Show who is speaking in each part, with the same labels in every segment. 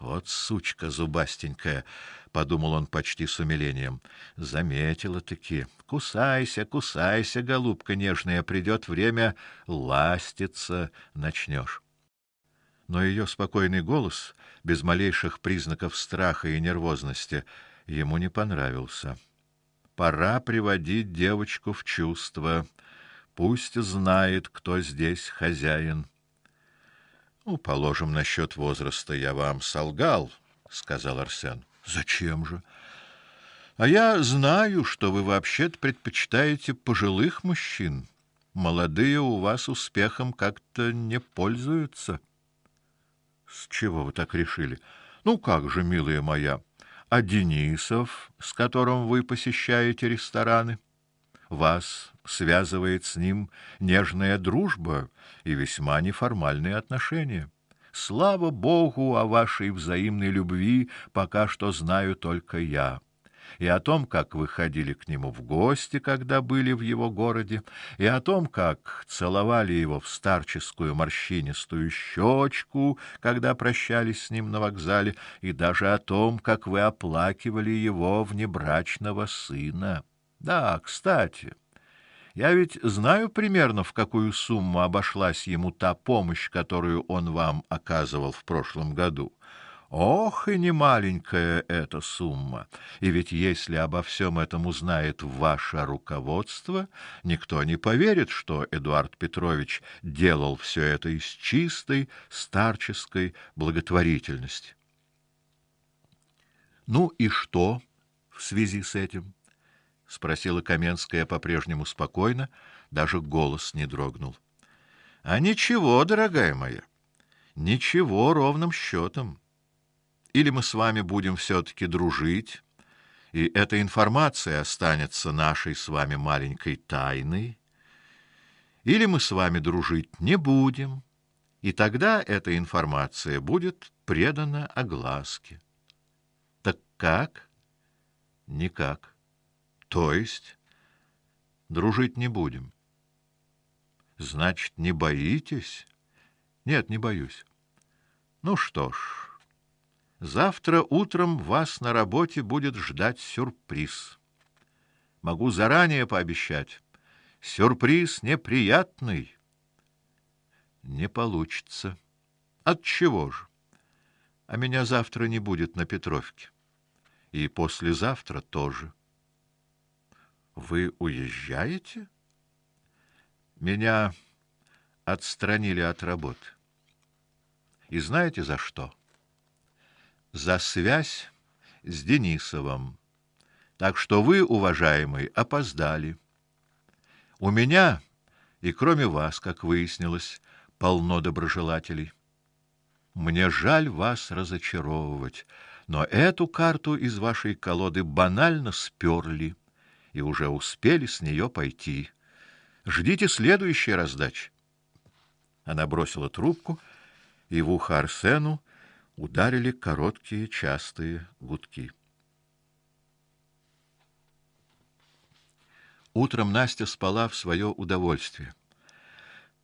Speaker 1: Вот сучка зубастенькая, подумал он почти с умилением. Заметила таки. Кусайся, кусайся, голубка нежная, придет время ластиться начнешь. Но ее спокойный голос, без малейших признаков страха и нервозности, ему не понравился. Пора приводить девочку в чувство. Пусть знает, кто здесь хозяин. Ну, положим, насчет возраста я вам солгал, сказал Арсен. Зачем же? А я знаю, что вы вообще-то предпочитаете пожилых мужчин. Молодые у вас успехом как-то не пользуются. С чего вы так решили? Ну как же, милая моя, а Денисов, с которым вы посещаете рестораны, вас связывает с ним нежная дружба и весьма неформальные отношения. Слава богу, о вашей взаимной любви пока что знаю только я. И о том, как вы ходили к нему в гости, когда были в его городе, и о том, как целовали его в старческую морщинистую щечку, когда прощались с ним на вокзале, и даже о том, как вы оплакивали его внебрачного сына. Да, кстати, я ведь знаю примерно, в какую сумму обошлась ему та помощь, которую он вам оказывал в прошлом году. Ох, и не маленькая эта сумма. И ведь если обо всем этом узнает ваше руководство, никто не поверит, что Эдуард Петрович делал все это из чистой старческой благотворительности. Ну и что в связи с этим? Спросила Каменская по-прежнему спокойно, даже голос не дрогнул. А ничего, дорогая моя. Ничего ровным счетом. Или мы с вами будем все таки дружить, и эта информация останется нашей с вами маленькой тайной, или мы с вами дружить не будем, и тогда эта информация будет предана огласке. Так как? Никак. То есть дружить не будем. Значит, не боитесь? Нет, не боюсь. Ну что ж, завтра утром вас на работе будет ждать сюрприз. Могу заранее пообещать. Сюрприз неприятный. Не получится. От чего же? А меня завтра не будет на Петровке. И послезавтра тоже. Вы уезжаете? Меня отстранили от работы. И знаете за что? За связь с Денисовым. Так что вы, уважаемый, опоздали. У меня и кроме вас, как выяснилось, полно доброжелателей. Мне жаль вас разочаровывать, но эту карту из вашей колоды банально сперли и уже успели с нее пойти. Ждите следующей раздачи. Она бросила трубку, и в ухо Арсену ударили короткие частые гудки. Утром Настя спала в свое удовольствие.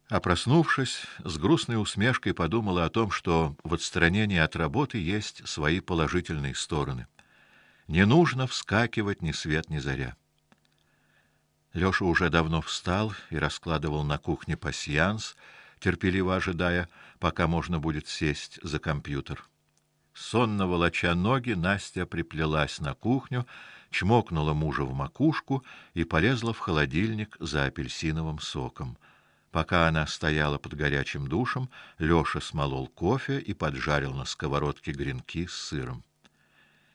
Speaker 1: А проснувшись, с грустной усмешкой подумала о том, что в отстранении от работы есть свои положительные стороны. Не нужно вскакивать ни свет ни заря. Лёша уже давно встал и раскладывал на кухне пасьянс, терпеливо ожидая, пока можно будет сесть за компьютер. Сонно волоча ноги, Настя приплелась на кухню, чмокнула мужа в макушку и полезла в холодильник за апельсиновым соком. Пока она стояла под горячим душем, Лёша смолол кофе и поджарил на сковородке гренки с сыром.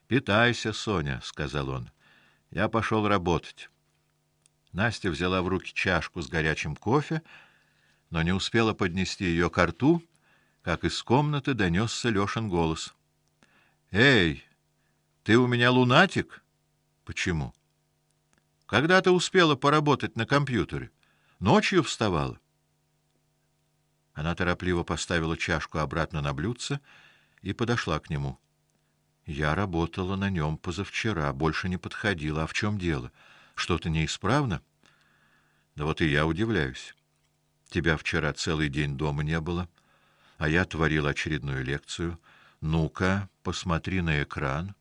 Speaker 1: "Питайся, Соня", сказал он. "Я пошел работать". Настя взяла в руки чашку с горячим кофе, но не успела поднести ее к рту, как из комнаты донесся Лёшин голос. Эй, ты у меня лунатик? Почему? Когда ты успела поработать на компьютере? Ночью вставала. Она торопливо поставила чашку обратно на блюдце и подошла к нему. Я работала на нем позавчера, больше не подходила. А в чем дело? Что-то неисправно? Да вот и я удивляюсь. Тебя вчера целый день дома не было, а я творил очередную лекцию. Ну-ка, посмотри на экран.